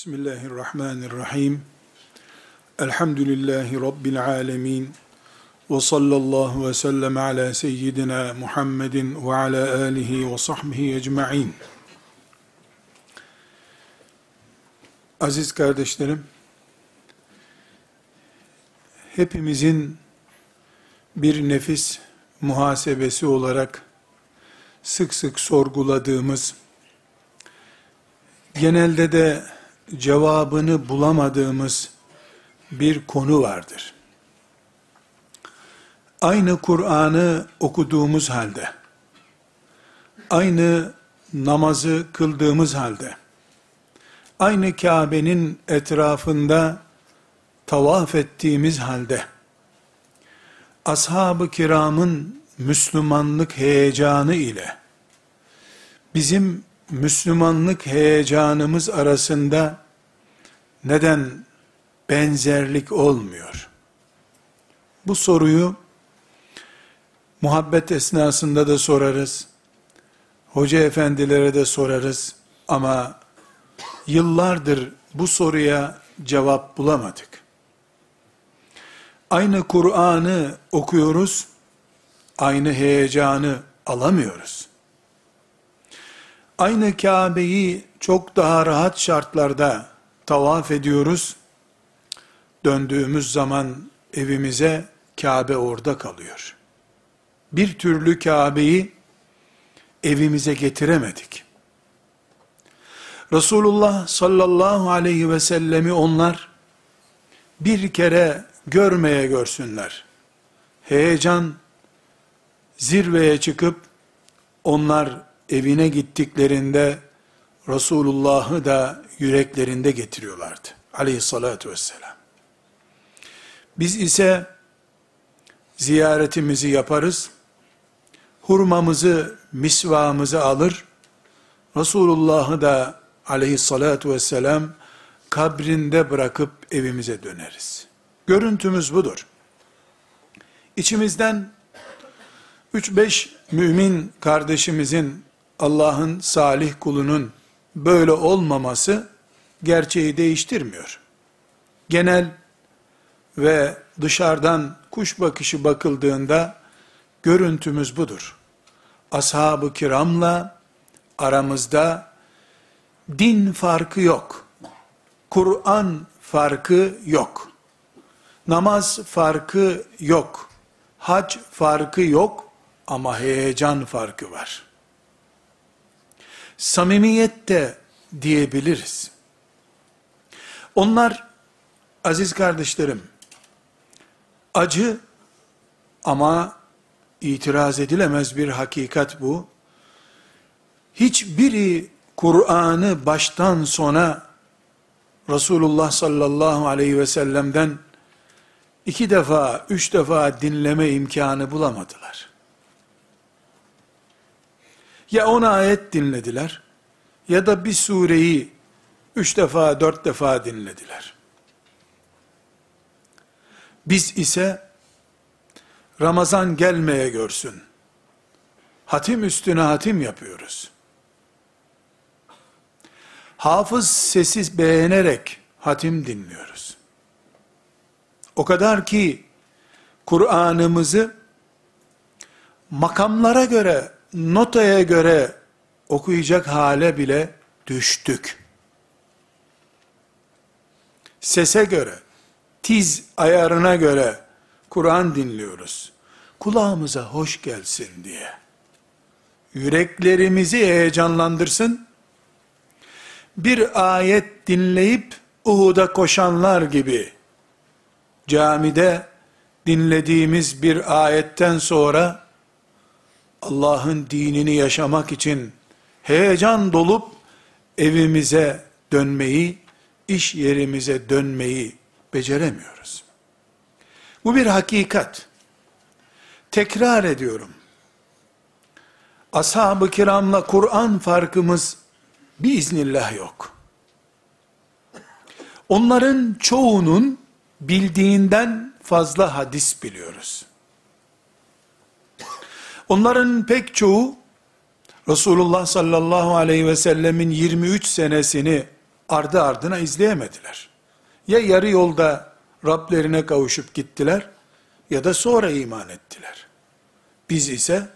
Bismillahirrahmanirrahim. Elhamdülillahi Rabbil alemin. Ve sallallahu ve sellem ala seyyidina Muhammedin ve ala alihi ve sahbihi ecma'in. Aziz kardeşlerim, hepimizin bir nefis muhasebesi olarak sık sık sorguladığımız, genelde de cevabını bulamadığımız bir konu vardır. Aynı Kur'an'ı okuduğumuz halde, aynı namazı kıldığımız halde, aynı Kabe'nin etrafında tavaf ettiğimiz halde, ashab-ı kiramın Müslümanlık heyecanı ile, bizim Müslümanlık heyecanımız arasında neden benzerlik olmuyor? Bu soruyu muhabbet esnasında da sorarız. Hoca efendilere de sorarız ama yıllardır bu soruya cevap bulamadık. Aynı Kur'an'ı okuyoruz, aynı heyecanı alamıyoruz aynı Kabe'yi çok daha rahat şartlarda tavaf ediyoruz. Döndüğümüz zaman evimize Kabe orada kalıyor. Bir türlü Kabe'yi evimize getiremedik. Resulullah sallallahu aleyhi ve sellemi onlar bir kere görmeye görsünler. Heyecan zirveye çıkıp onlar evine gittiklerinde Resulullah'ı da yüreklerinde getiriyorlardı. Aleyhissalatu vesselam. Biz ise ziyaretimizi yaparız, hurmamızı, misvamızı alır, Resulullah'ı da aleyhissalatu vesselam kabrinde bırakıp evimize döneriz. Görüntümüz budur. İçimizden 3-5 mümin kardeşimizin Allah'ın salih kulunun böyle olmaması gerçeği değiştirmiyor. Genel ve dışarıdan kuş bakışı bakıldığında görüntümüz budur. Ashab-ı kiramla aramızda din farkı yok. Kur'an farkı yok. Namaz farkı yok. Hac farkı yok ama heyecan farkı var samimiyet de diyebiliriz. Onlar aziz kardeşlerim acı ama itiraz edilemez bir hakikat bu. Hiçbiri Kur'an'ı baştan sona Resulullah sallallahu aleyhi ve sellem'den iki defa, üç defa dinleme imkanı bulamadılar. Ya on ayet dinlediler, ya da bir sureyi üç defa, dört defa dinlediler. Biz ise Ramazan gelmeye görsün. Hatim üstüne hatim yapıyoruz. Hafız sessiz beğenerek hatim dinliyoruz. O kadar ki Kur'an'ımızı makamlara göre notaya göre okuyacak hale bile düştük. Sese göre, tiz ayarına göre Kur'an dinliyoruz. Kulağımıza hoş gelsin diye. Yüreklerimizi heyecanlandırsın. Bir ayet dinleyip Uhud'a koşanlar gibi camide dinlediğimiz bir ayetten sonra Allah'ın dinini yaşamak için heyecan dolup evimize dönmeyi, iş yerimize dönmeyi beceremiyoruz. Bu bir hakikat. Tekrar ediyorum. Ashab-ı kiramla Kur'an farkımız biiznillah yok. Onların çoğunun bildiğinden fazla hadis biliyoruz. Onların pek çoğu Resulullah sallallahu aleyhi ve sellemin 23 senesini ardı ardına izleyemediler. Ya yarı yolda Rablerine kavuşup gittiler ya da sonra iman ettiler. Biz ise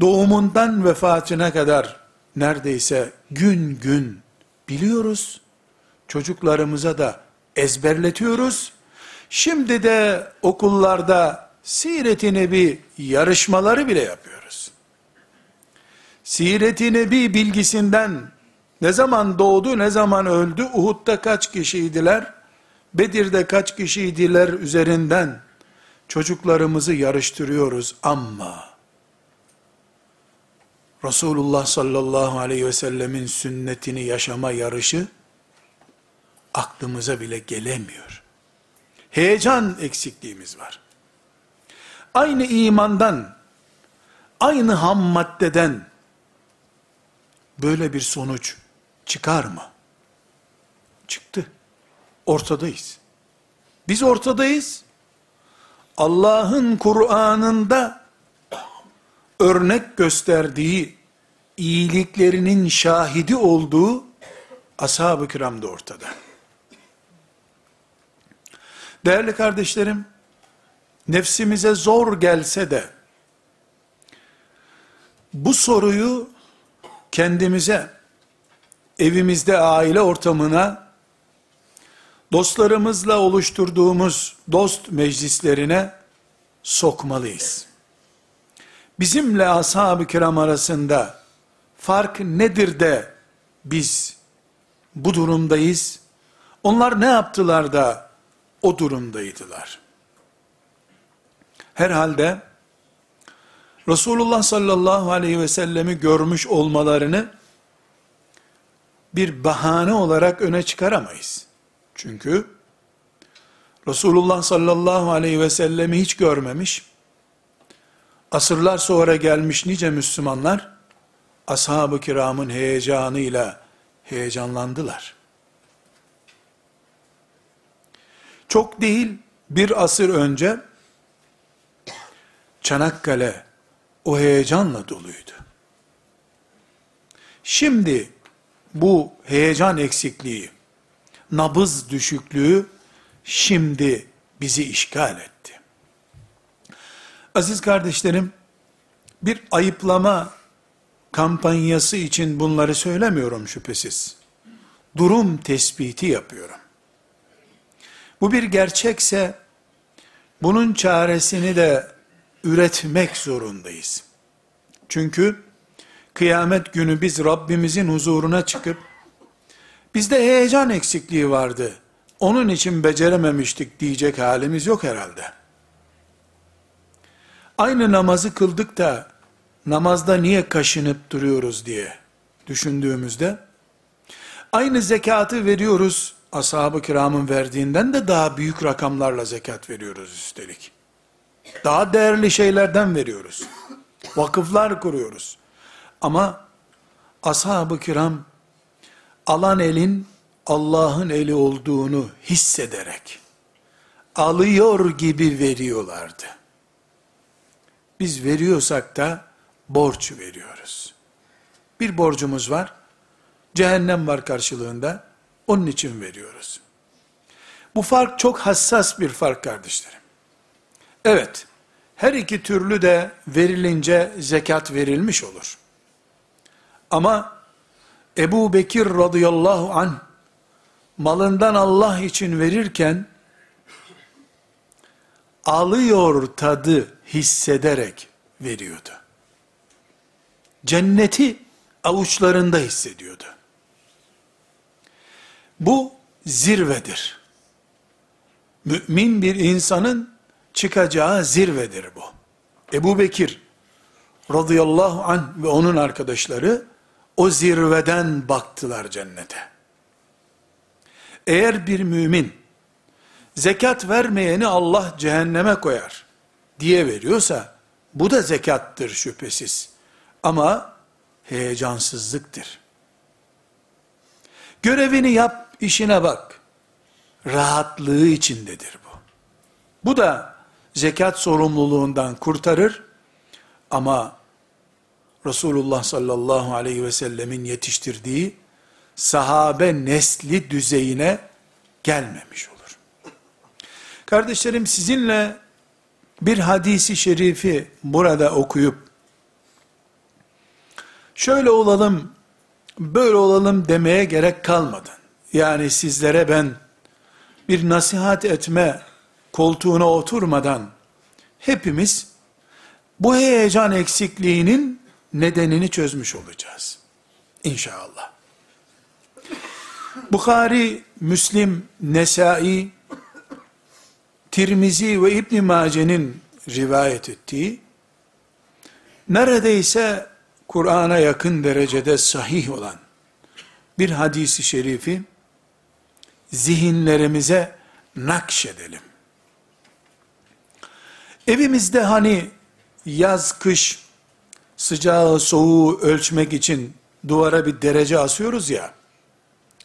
doğumundan vefatına kadar neredeyse gün gün biliyoruz. Çocuklarımıza da ezberletiyoruz. Şimdi de okullarda Siret-i Nebi yarışmaları bile yapıyoruz. Siret-i Nebi bilgisinden ne zaman doğdu, ne zaman öldü, Uhud'da kaç kişiydiler, Bedir'de kaç kişiydiler üzerinden çocuklarımızı yarıştırıyoruz ama Resulullah sallallahu aleyhi ve sellemin sünnetini yaşama yarışı aklımıza bile gelemiyor. Heyecan eksikliğimiz var. Aynı imandan, aynı ham maddeden böyle bir sonuç çıkar mı? Çıktı. Ortadayız. Biz ortadayız. Allah'ın Kur'an'ında örnek gösterdiği iyiliklerinin şahidi olduğu ashab-ı kiram da ortada. Değerli kardeşlerim, nefsimize zor gelse de, bu soruyu kendimize, evimizde aile ortamına, dostlarımızla oluşturduğumuz dost meclislerine sokmalıyız. Bizimle ashab-ı kiram arasında fark nedir de biz bu durumdayız? Onlar ne yaptılar da o durumdaydılar? Herhalde Resulullah sallallahu aleyhi ve sellemi görmüş olmalarını bir bahane olarak öne çıkaramayız. Çünkü Resulullah sallallahu aleyhi ve sellemi hiç görmemiş, asırlar sonra gelmiş nice Müslümanlar, ashab-ı kiramın heyecanıyla heyecanlandılar. Çok değil, bir asır önce, Çanakkale o heyecanla doluydu. Şimdi bu heyecan eksikliği, nabız düşüklüğü şimdi bizi işgal etti. Aziz kardeşlerim, bir ayıplama kampanyası için bunları söylemiyorum şüphesiz. Durum tespiti yapıyorum. Bu bir gerçekse, bunun çaresini de üretmek zorundayız. Çünkü kıyamet günü biz Rabbimizin huzuruna çıkıp, bizde heyecan eksikliği vardı, onun için becerememiştik diyecek halimiz yok herhalde. Aynı namazı kıldık da, namazda niye kaşınıp duruyoruz diye düşündüğümüzde, aynı zekatı veriyoruz, ashab-ı kiramın verdiğinden de daha büyük rakamlarla zekat veriyoruz üstelik. Daha değerli şeylerden veriyoruz. Vakıflar kuruyoruz. Ama ashab-ı kiram alan elin Allah'ın eli olduğunu hissederek alıyor gibi veriyorlardı. Biz veriyorsak da borç veriyoruz. Bir borcumuz var. Cehennem var karşılığında. Onun için veriyoruz. Bu fark çok hassas bir fark kardeşlerim. Evet, her iki türlü de verilince zekat verilmiş olur. Ama Ebu Bekir radıyallahu anh malından Allah için verirken alıyor tadı hissederek veriyordu. Cenneti avuçlarında hissediyordu. Bu zirvedir. Mümin bir insanın çıkacağı zirvedir bu. Ebu Bekir radıyallahu anh ve onun arkadaşları o zirveden baktılar cennete. Eğer bir mümin zekat vermeyeni Allah cehenneme koyar diye veriyorsa bu da zekattır şüphesiz. Ama heyecansızlıktır. Görevini yap, işine bak. Rahatlığı içindedir bu. Bu da zekat sorumluluğundan kurtarır ama Resulullah sallallahu aleyhi ve sellemin yetiştirdiği sahabe nesli düzeyine gelmemiş olur. Kardeşlerim sizinle bir hadisi şerifi burada okuyup şöyle olalım, böyle olalım demeye gerek kalmadan, yani sizlere ben bir nasihat etme koltuğuna oturmadan hepimiz bu heyecan eksikliğinin nedenini çözmüş olacağız. İnşallah. Bukhari, Müslim, Nesai, Tirmizi ve İbn Mace'nin rivayet ettiği neredeyse Kur'an'a yakın derecede sahih olan bir hadisi şerifi zihinlerimize nakşedelim. Evimizde hani yaz kış sıcağı soğuğu ölçmek için duvara bir derece asıyoruz ya.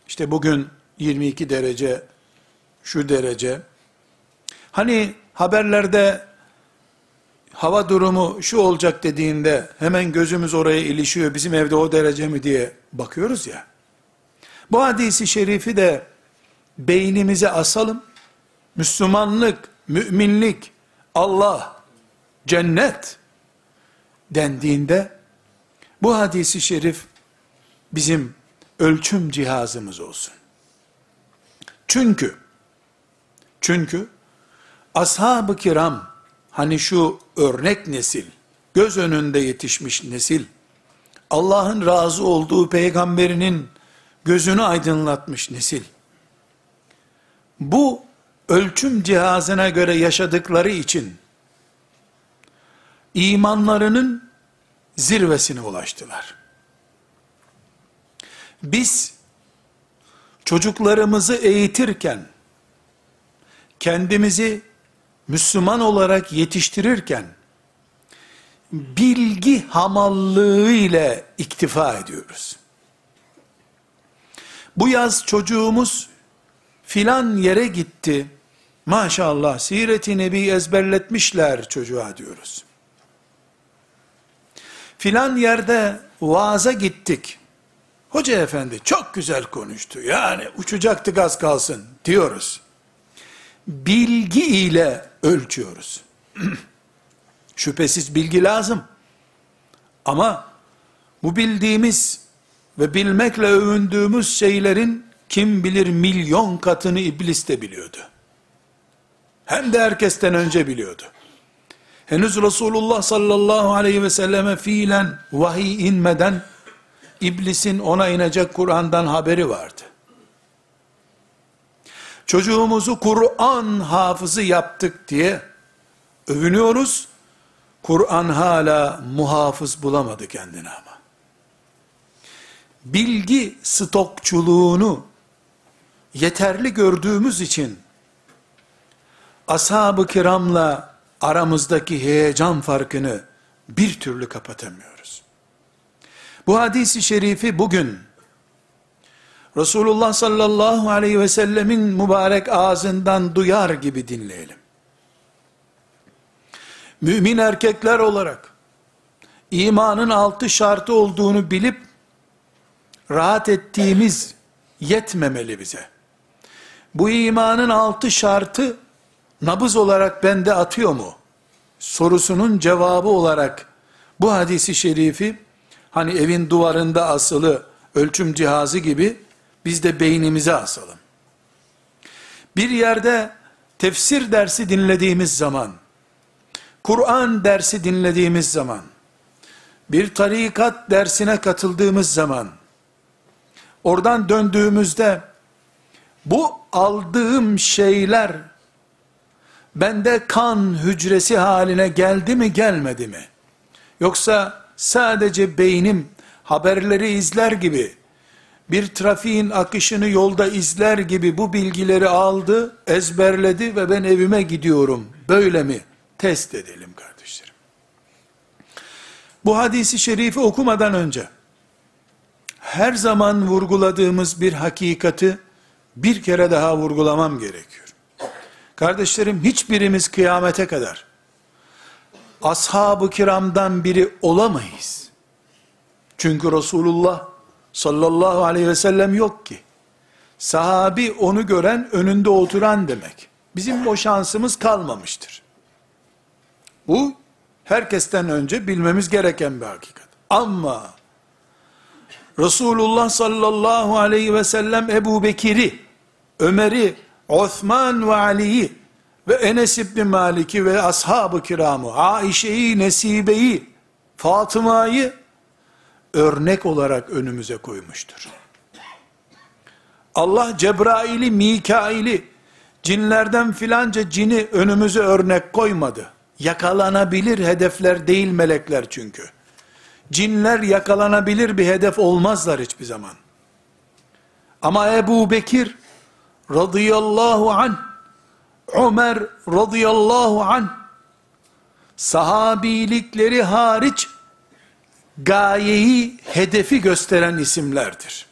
İşte bugün 22 derece, şu derece. Hani haberlerde hava durumu şu olacak dediğinde hemen gözümüz oraya ilişiyor. Bizim evde o derece mi diye bakıyoruz ya. Bu hadisi şerifi de beynimize asalım. Müslümanlık, müminlik, Allah, cennet dendiğinde bu hadisi şerif bizim ölçüm cihazımız olsun. Çünkü çünkü ashab-ı kiram hani şu örnek nesil, göz önünde yetişmiş nesil, Allah'ın razı olduğu peygamberinin gözünü aydınlatmış nesil. Bu ölçüm cihazına göre yaşadıkları için imanlarının zirvesine ulaştılar. Biz çocuklarımızı eğitirken kendimizi Müslüman olarak yetiştirirken bilgi hamallığı ile iktifa ediyoruz. Bu yaz çocuğumuz filan yere gitti. Maşallah siret-i nebi ezberletmişler çocuğa diyoruz. Filan yerde vaaza gittik. Hoca efendi çok güzel konuştu. Yani uçacaktık az kalsın diyoruz. Bilgi ile ölçüyoruz. Şüphesiz bilgi lazım. Ama bu bildiğimiz ve bilmekle övündüğümüz şeylerin kim bilir milyon katını iblis de biliyordu. Hem de herkesten önce biliyordu. Henüz Resulullah sallallahu aleyhi ve selleme fiilen vahiy inmeden iblisin ona inecek Kur'an'dan haberi vardı. Çocuğumuzu Kur'an hafızı yaptık diye övünüyoruz. Kur'an hala muhafız bulamadı kendine ama. Bilgi stokçuluğunu yeterli gördüğümüz için ashab-ı kiramla aramızdaki heyecan farkını bir türlü kapatamıyoruz. Bu hadisi şerifi bugün Resulullah sallallahu aleyhi ve sellemin mübarek ağzından duyar gibi dinleyelim. Mümin erkekler olarak imanın altı şartı olduğunu bilip rahat ettiğimiz yetmemeli bize. Bu imanın altı şartı nabız olarak bende atıyor mu? Sorusunun cevabı olarak bu hadisi şerifi hani evin duvarında asılı ölçüm cihazı gibi biz de beynimize asalım. Bir yerde tefsir dersi dinlediğimiz zaman, Kur'an dersi dinlediğimiz zaman, bir tarikat dersine katıldığımız zaman, oradan döndüğümüzde, bu aldığım şeyler, bende kan hücresi haline geldi mi gelmedi mi? Yoksa sadece beynim haberleri izler gibi, bir trafiğin akışını yolda izler gibi bu bilgileri aldı, ezberledi ve ben evime gidiyorum. Böyle mi? Test edelim kardeşlerim. Bu hadisi şerifi okumadan önce, her zaman vurguladığımız bir hakikati, bir kere daha vurgulamam gerekiyor. Kardeşlerim hiçbirimiz kıyamete kadar, ashab-ı kiramdan biri olamayız. Çünkü Resulullah sallallahu aleyhi ve sellem yok ki. Sahabi onu gören önünde oturan demek. Bizim o şansımız kalmamıştır. Bu herkesten önce bilmemiz gereken bir hakikat. Ama Resulullah sallallahu aleyhi ve sellem Ebu Bekir'i, Ömer'i, Osman ve Ali'yi ve Enes İbni Malik'i ve ashab-ı kiramı, Aişe'yi, Nesibe'yi, Fatıma'yı örnek olarak önümüze koymuştur. Allah Cebrail'i, Mikail'i, cinlerden filanca cini önümüze örnek koymadı. Yakalanabilir hedefler değil melekler çünkü. Cinler yakalanabilir bir hedef olmazlar hiçbir zaman. Ama Ebu Bekir radıyallahu an, Ömer radıyallahu an, sahabilikleri hariç gayeyi, hedefi gösteren isimlerdir.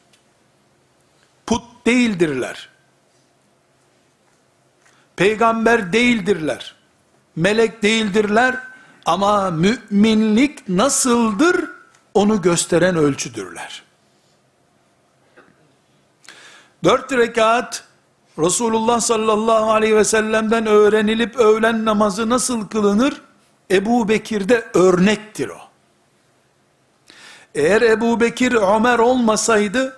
Put değildirler. Peygamber değildirler. Melek değildirler ama müminlik nasıldır onu gösteren ölçüdürler. Dört rekat Resulullah sallallahu aleyhi ve sellem'den öğrenilip öğlen namazı nasıl kılınır? Ebu Bekir'de örnektir o. Eğer Ebu Bekir Ömer olmasaydı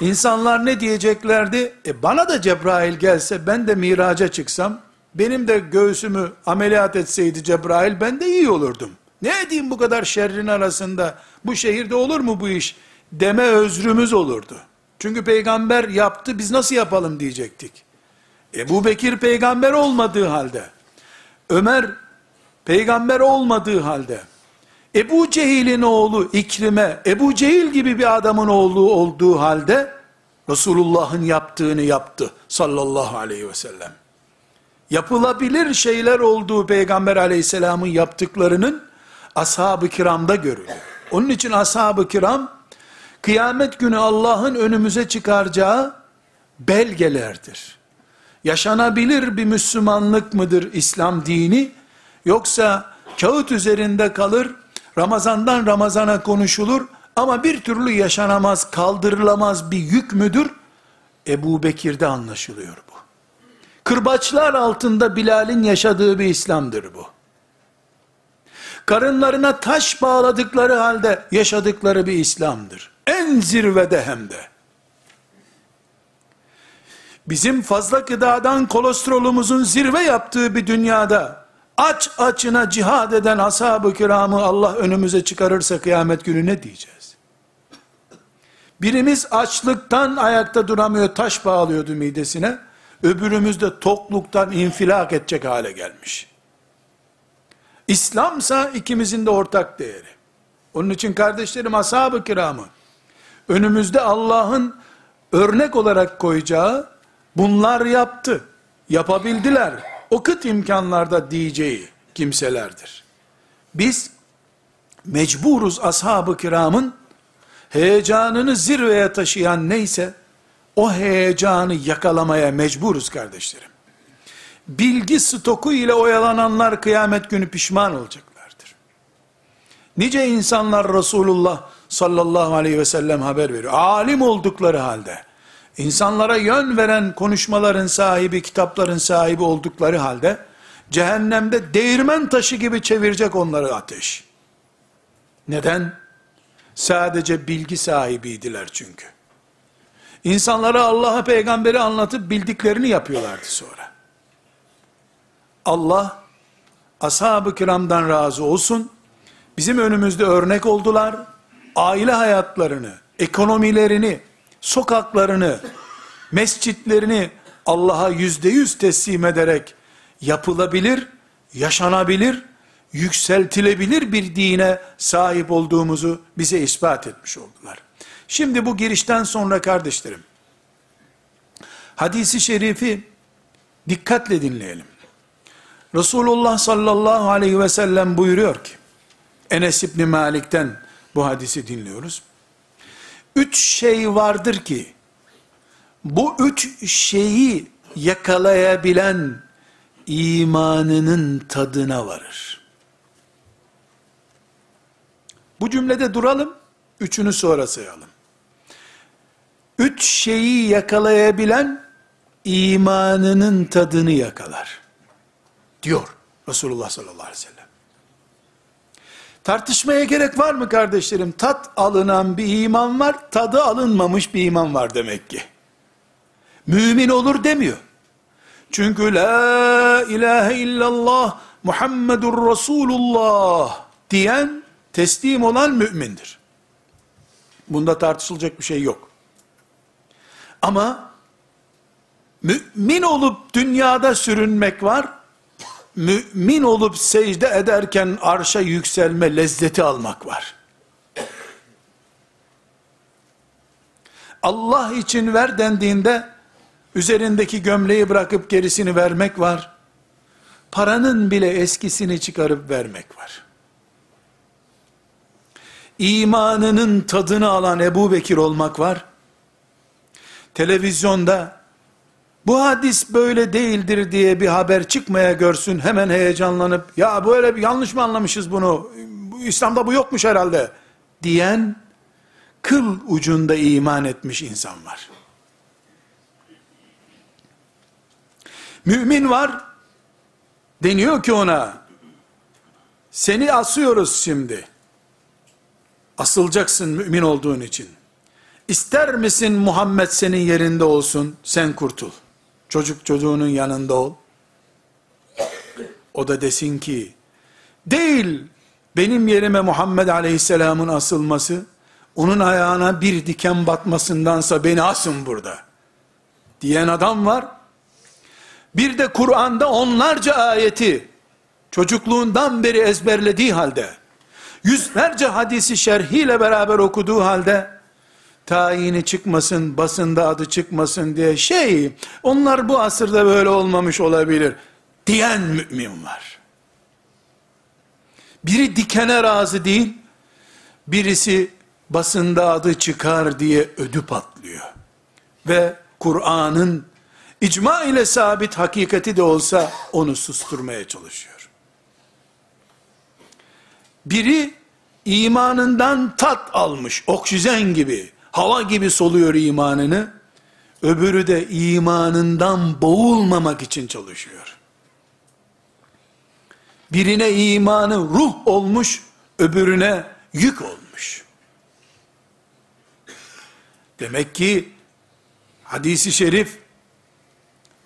insanlar ne diyeceklerdi? E bana da Cebrail gelse ben de miraca çıksam benim de göğsümü ameliyat etseydi Cebrail ben de iyi olurdum. Ne edeyim bu kadar şerrin arasında bu şehirde olur mu bu iş deme özrümüz olurdu. Çünkü peygamber yaptı biz nasıl yapalım diyecektik. Ebu Bekir peygamber olmadığı halde, Ömer peygamber olmadığı halde, Ebu Cehil'in oğlu İkrime, Ebu Cehil gibi bir adamın oğlu olduğu halde, Resulullah'ın yaptığını yaptı sallallahu aleyhi ve sellem. Yapılabilir şeyler olduğu Peygamber aleyhisselamın yaptıklarının ashab-ı kiramda görülüyor. Onun için ashab-ı kiram, kıyamet günü Allah'ın önümüze çıkaracağı belgelerdir. Yaşanabilir bir Müslümanlık mıdır İslam dini? Yoksa kağıt üzerinde kalır, Ramazandan Ramazana konuşulur ama bir türlü yaşanamaz, kaldırılamaz bir yük müdür? Ebu Bekir'de anlaşılıyor bu. Kırbaçlar altında Bilal'in yaşadığı bir İslam'dır bu. Karınlarına taş bağladıkları halde yaşadıkları bir İslam'dır. En zirvede hem de. Bizim fazla gıdadan kolesterolümüzün zirve yaptığı bir dünyada aç açına cihad eden ashab-ı kiramı Allah önümüze çıkarırsa kıyamet günü ne diyeceğiz? Birimiz açlıktan ayakta duramıyor taş bağlıyordu midesine. Öbürümüz de tokluktan infilak edecek hale gelmiş. İslamsa ikimizin de ortak değeri. Onun için kardeşlerim ashab-ı kiramı önümüzde Allah'ın örnek olarak koyacağı bunlar yaptı. Yapabildiler. O kıt imkanlarda diyeceği kimselerdir. Biz mecburuz ashab-ı kiramın heyecanını zirveye taşıyan neyse o heyecanı yakalamaya mecburuz kardeşlerim. Bilgi stoku ile oyalananlar kıyamet günü pişman olacaklardır. Nice insanlar Resulullah sallallahu aleyhi ve sellem haber veriyor. Alim oldukları halde, insanlara yön veren konuşmaların sahibi, kitapların sahibi oldukları halde, cehennemde değirmen taşı gibi çevirecek onları ateş. Neden? Sadece bilgi sahibiydiler çünkü. İnsanlara Allah'a peygamberi anlatıp bildiklerini yapıyorlardı sonra. Allah ashab-ı kiramdan razı olsun. Bizim önümüzde örnek oldular. Aile hayatlarını, ekonomilerini, sokaklarını, mescitlerini Allah'a yüzde yüz teslim ederek yapılabilir, yaşanabilir, yükseltilebilir bir dine sahip olduğumuzu bize ispat etmiş oldular. Şimdi bu girişten sonra kardeşlerim, hadisi şerifi dikkatle dinleyelim. Resulullah sallallahu aleyhi ve sellem buyuruyor ki, Enes İbni Malik'ten bu hadisi dinliyoruz. Üç şey vardır ki, bu üç şeyi yakalayabilen imanının tadına varır. Bu cümlede duralım, üçünü sonra sayalım. üç şeyi yakalayabilen imanının tadını yakalar. Diyor Resulullah sallallahu aleyhi ve sellem. Tartışmaya gerek var mı kardeşlerim? Tat alınan bir iman var, tadı alınmamış bir iman var demek ki. Mümin olur demiyor. Çünkü la ilahe illallah Muhammedur Resulullah diyen teslim olan mümindir. Bunda tartışılacak bir şey yok. Ama mümin olup dünyada sürünmek var. Mümin olup secde ederken arşa yükselme lezzeti almak var. Allah için ver dendiğinde üzerindeki gömleği bırakıp gerisini vermek var. Paranın bile eskisini çıkarıp vermek var. İmanının tadını alan Ebu Bekir olmak var. Televizyonda bu hadis böyle değildir diye bir haber çıkmaya görsün hemen heyecanlanıp ya böyle bir yanlış mı anlamışız bunu İslam'da bu yokmuş herhalde diyen kıl ucunda iman etmiş insan var. Mümin var, deniyor ki ona, seni asıyoruz şimdi. Asılacaksın mümin olduğun için. İster misin Muhammed senin yerinde olsun, sen kurtul. Çocuk çocuğunun yanında ol. O da desin ki, değil benim yerime Muhammed Aleyhisselam'ın asılması, onun ayağına bir diken batmasındansa beni asın burada. Diyen adam var. Bir de Kur'an'da onlarca ayeti çocukluğundan beri ezberlediği halde, yüzlerce hadisi şerhiyle beraber okuduğu halde, tayini çıkmasın, basında adı çıkmasın diye şey, onlar bu asırda böyle olmamış olabilir, diyen mümin var. Biri dikene razı değil, birisi basında adı çıkar diye ödü patlıyor. Ve Kur'an'ın icma ile sabit hakikati de olsa onu susturmaya çalışıyor. Biri imanından tat almış, oksijen gibi, hava gibi soluyor imanını, öbürü de imanından boğulmamak için çalışıyor. Birine imanı ruh olmuş, öbürüne yük olmuş. Demek ki hadisi şerif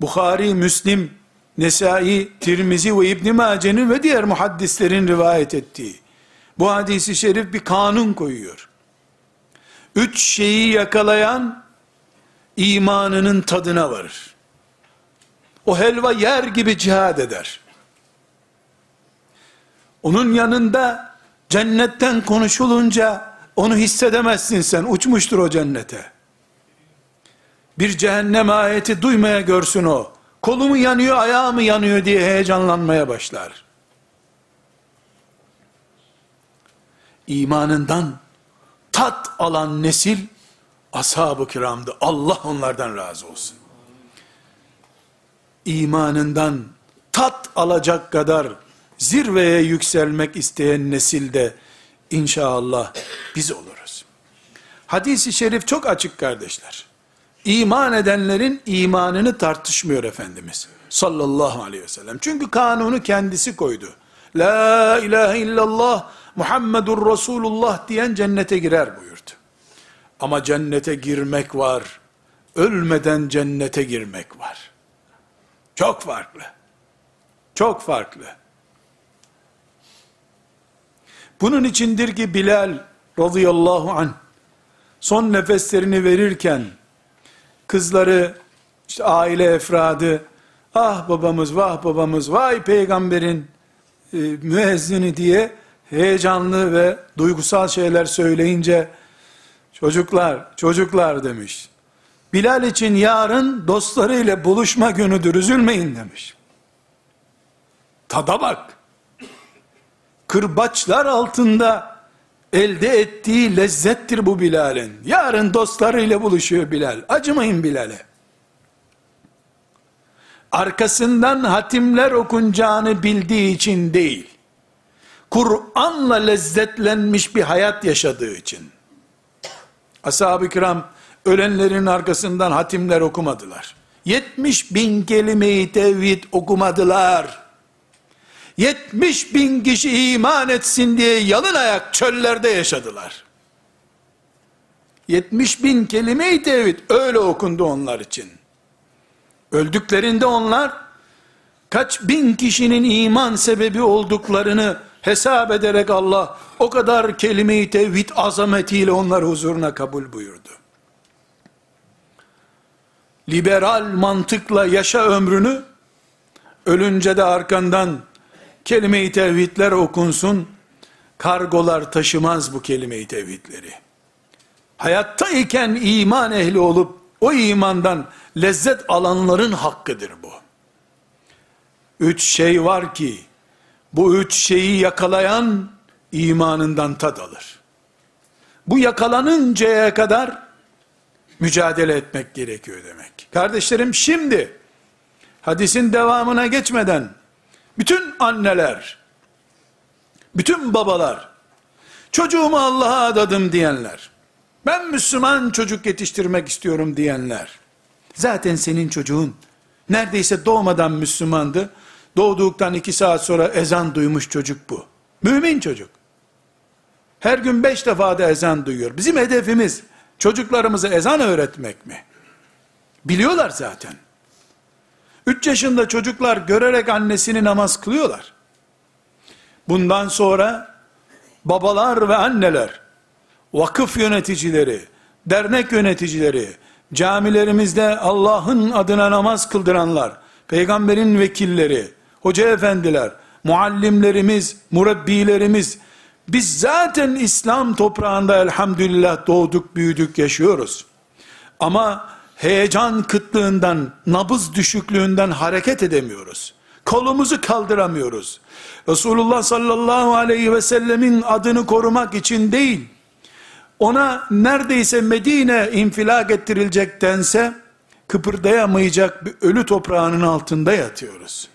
Bukhari, Müslim, Nesai, Tirmizi ve İbn Mace'nin ve diğer muhaddislerin rivayet ettiği bu hadisi şerif bir kanun koyuyor. Üç şeyi yakalayan imanının tadına varır. O helva yer gibi cihad eder. Onun yanında cennetten konuşulunca onu hissedemezsin sen. Uçmuştur o cennete. Bir cehennem ayeti duymaya görsün o. Kolumu yanıyor, ayağımı yanıyor diye heyecanlanmaya başlar. İmanından tat alan nesil ashab-ı kiramdı. Allah onlardan razı olsun. İmanından tat alacak kadar zirveye yükselmek isteyen nesilde inşallah biz oluruz. Hadis-i şerif çok açık kardeşler. İman edenlerin imanını tartışmıyor Efendimiz sallallahu aleyhi ve sellem. Çünkü kanunu kendisi koydu. La ilahe illallah Muhammedur Resulullah diyen cennete girer buyurdu. Ama cennete girmek var. Ölmeden cennete girmek var. Çok farklı. Çok farklı. Bunun içindir ki Bilal radıyallahu an son nefeslerini verirken kızları işte aile efradı ah babamız vah babamız vay peygamberin e, müezzini diye heyecanlı ve duygusal şeyler söyleyince çocuklar çocuklar demiş. Bilal için yarın dostlarıyla buluşma günüdür üzülmeyin demiş. Tada bak. Kırbaçlar altında elde ettiği lezzettir bu Bilal'in. Yarın dostlarıyla buluşuyor Bilal. Acımayın Bilal'e. Arkasından hatimler okunacağını bildiği için değil. Kur'an'la lezzetlenmiş bir hayat yaşadığı için. Ashab-ı kiram ölenlerin arkasından hatimler okumadılar. 70 bin kelimeyi tevhid okumadılar. 70 bin kişi iman etsin diye yalın ayak çöllerde yaşadılar. 70 bin kelime-i tevhid öyle okundu onlar için. Öldüklerinde onlar kaç bin kişinin iman sebebi olduklarını hesap ederek Allah o kadar kelime-i tevhid azametiyle onlar huzuruna kabul buyurdu. Liberal mantıkla yaşa ömrünü, ölünce de arkandan kelime-i tevhidler okunsun, kargolar taşımaz bu kelime-i tevhidleri. Hayatta iken iman ehli olup, o imandan lezzet alanların hakkıdır bu. Üç şey var ki, bu üç şeyi yakalayan, imanından tad alır. Bu yakalanıncaya kadar, mücadele etmek gerekiyor demek. Kardeşlerim şimdi, hadisin devamına geçmeden, bütün anneler, bütün babalar, çocuğumu Allah'a adadım diyenler, ben Müslüman çocuk yetiştirmek istiyorum diyenler, zaten senin çocuğun, neredeyse doğmadan Müslümandı, doğduktan iki saat sonra ezan duymuş çocuk bu. Mümin çocuk. Her gün beş defa da ezan duyuyor. Bizim hedefimiz, çocuklarımıza ezan öğretmek mi? Biliyorlar zaten. 3 yaşında çocuklar görerek annesini namaz kılıyorlar. Bundan sonra babalar ve anneler, vakıf yöneticileri, dernek yöneticileri, camilerimizde Allah'ın adına namaz kıldıranlar, peygamberin vekilleri, hoca efendiler, muallimlerimiz, murabbilerimiz, biz zaten İslam toprağında elhamdülillah doğduk, büyüdük, yaşıyoruz. Ama heyecan kıtlığından, nabız düşüklüğünden hareket edemiyoruz. Kolumuzu kaldıramıyoruz. Resulullah sallallahu aleyhi ve sellemin adını korumak için değil, ona neredeyse Medine infilak ettirilecek dense, kıpırdayamayacak bir ölü toprağının altında yatıyoruz.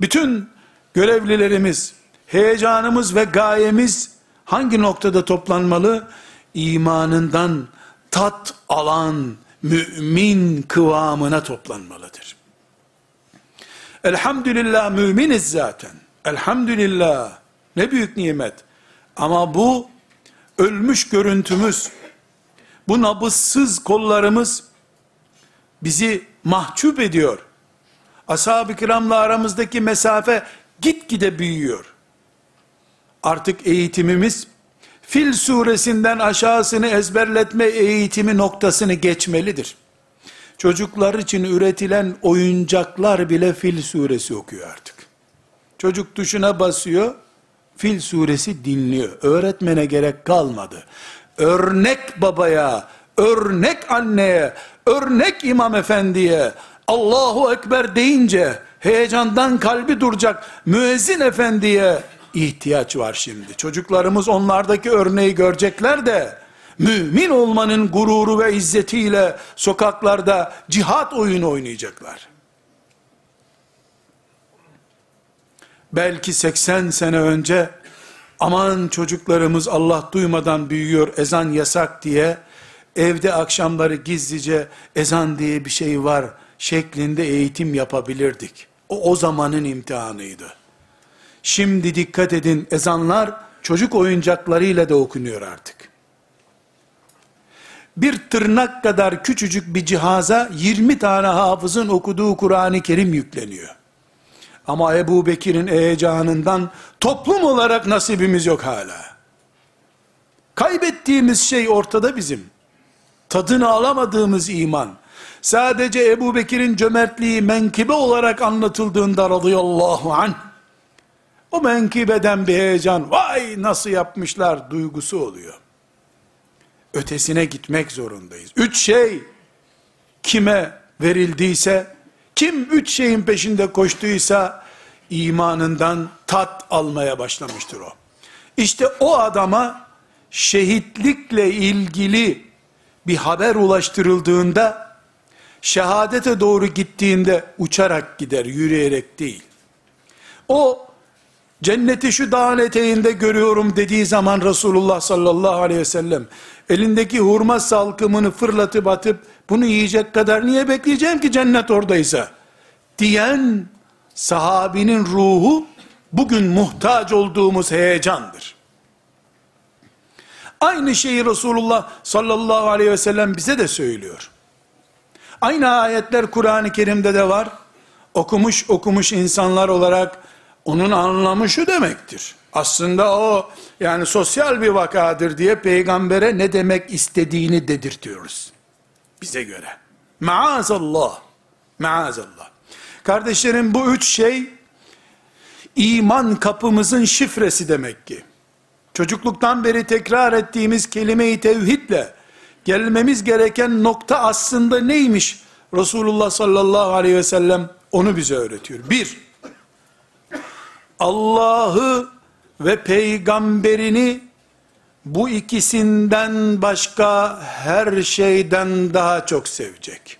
Bütün görevlilerimiz, heyecanımız ve gayemiz hangi noktada toplanmalı? İmanından tat alan, mümin kıvamına toplanmalıdır. Elhamdülillah müminiz zaten. Elhamdülillah. Ne büyük nimet. Ama bu ölmüş görüntümüz, bu nabızsız kollarımız bizi mahcup ediyor. Ashab-ı kiramla aramızdaki mesafe gitgide büyüyor. Artık eğitimimiz Fil suresinden aşağısını ezberletme eğitimi noktasını geçmelidir. Çocuklar için üretilen oyuncaklar bile Fil suresi okuyor artık. Çocuk tuşuna basıyor, Fil suresi dinliyor. Öğretmene gerek kalmadı. Örnek babaya, örnek anneye, örnek imam efendiye, Allahu Ekber deyince heyecandan kalbi duracak müezzin efendiye ihtiyaç var şimdi. Çocuklarımız onlardaki örneği görecekler de mümin olmanın gururu ve izzetiyle sokaklarda cihat oyunu oynayacaklar. Belki 80 sene önce aman çocuklarımız Allah duymadan büyüyor ezan yasak diye evde akşamları gizlice ezan diye bir şey var şeklinde eğitim yapabilirdik. O o zamanın imtihanıydı. Şimdi dikkat edin ezanlar çocuk oyuncaklarıyla da okunuyor artık. Bir tırnak kadar küçücük bir cihaza 20 tane hafızın okuduğu Kur'an-ı Kerim yükleniyor. Ama Ebu Bekir'in heyecanından toplum olarak nasibimiz yok hala. Kaybettiğimiz şey ortada bizim. Tadını alamadığımız iman. Sadece Ebu Bekir'in cömertliği menkibe olarak anlatıldığında radıyallahu anh, o menkibeden bir heyecan, vay nasıl yapmışlar duygusu oluyor. Ötesine gitmek zorundayız. Üç şey kime verildiyse, kim üç şeyin peşinde koştuysa, imanından tat almaya başlamıştır o. İşte o adama şehitlikle ilgili bir haber ulaştırıldığında, şehadete doğru gittiğinde uçarak gider, yürüyerek değil. O cenneti şu dağın eteğinde görüyorum dediği zaman Resulullah sallallahu aleyhi ve sellem elindeki hurma salkımını fırlatıp atıp bunu yiyecek kadar niye bekleyeceğim ki cennet oradaysa diyen sahabinin ruhu bugün muhtaç olduğumuz heyecandır. Aynı şeyi Resulullah sallallahu aleyhi ve sellem bize de söylüyor. Aynı ayetler Kur'an-ı Kerim'de de var. Okumuş okumuş insanlar olarak onun anlamı şu demektir. Aslında o yani sosyal bir vakadır diye peygambere ne demek istediğini dedirtiyoruz. Bize göre. Maazallah. Maazallah. Kardeşlerim bu üç şey iman kapımızın şifresi demek ki. Çocukluktan beri tekrar ettiğimiz kelime-i tevhidle gelmemiz gereken nokta aslında neymiş? Resulullah sallallahu aleyhi ve sellem onu bize öğretiyor. Bir, Allah'ı ve peygamberini bu ikisinden başka her şeyden daha çok sevecek.